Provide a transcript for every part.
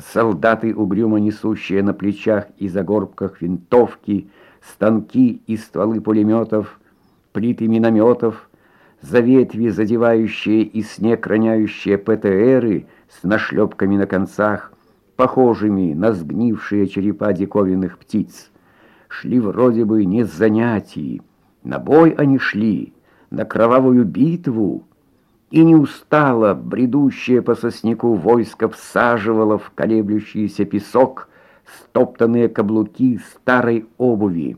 солдаты, угрюмо несущие на плечах и загорбках винтовки, станки и стволы пулеметов, плиты минометов, за ветви задевающие и снег роняющие ПТРы с нашлепками на концах, похожими на сгнившие черепа диковинных птиц. Шли вроде бы не с занятий, на бой они шли, на кровавую битву, и не устало бредущее по сосняку войско всаживало в колеблющийся песок стоптанные каблуки старой обуви,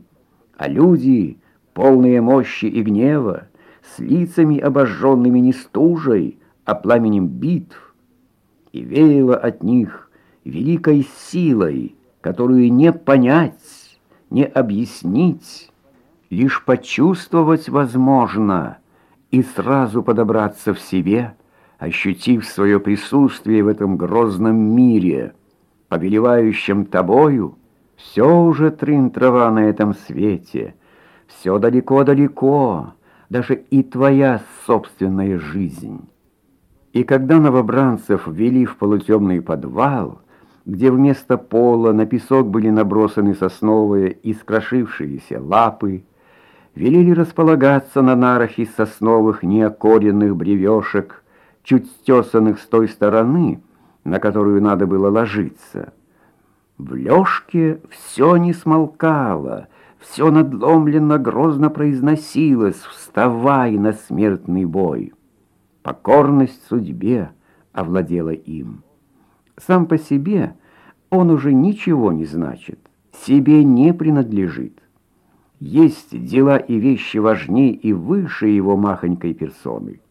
а люди, полные мощи и гнева, с лицами обожженными не стужей, а пламенем битв, и веяло от них великой силой, которую не понять, не объяснить, лишь почувствовать возможно и сразу подобраться в себе, ощутив свое присутствие в этом грозном мире, повелевающем тобою, все уже трын трава на этом свете, все далеко-далеко, даже и твоя собственная жизнь. И когда новобранцев ввели в полутемный подвал, где вместо пола на песок были набросаны сосновые и скрошившиеся лапы, велели располагаться на нарах из сосновых неокоренных бревешек, чуть стесанных с той стороны, на которую надо было ложиться. В лёжке все не смолкало, все надломленно грозно произносилось «Вставай на смертный бой!» Покорность судьбе овладела им. Сам по себе он уже ничего не значит, себе не принадлежит. Есть дела и вещи важнее и выше его махонькой персоны.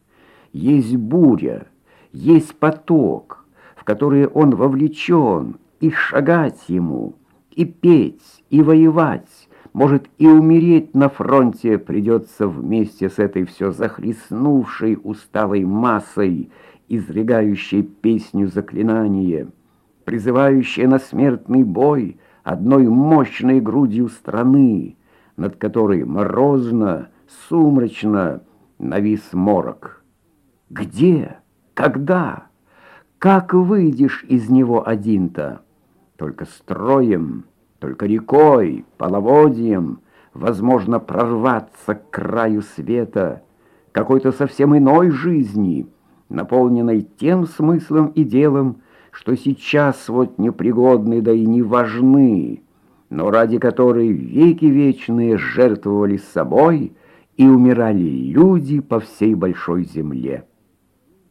Есть буря, есть поток, в который он вовлечен, и шагать ему, и петь, и воевать, может, и умереть на фронте придется вместе с этой все захлестнувшей усталой массой, изрыгающей песню заклинания, призывающей на смертный бой одной мощной грудью страны, над которой морозно, сумрачно навис морок. Где? Когда? Как выйдешь из него один-то? Только строем, только рекой, половодьем возможно прорваться к краю света, какой-то совсем иной жизни, наполненной тем смыслом и делом, что сейчас вот непригодны да и не важны, но ради которой веки вечные жертвовали собой и умирали люди по всей большой земле.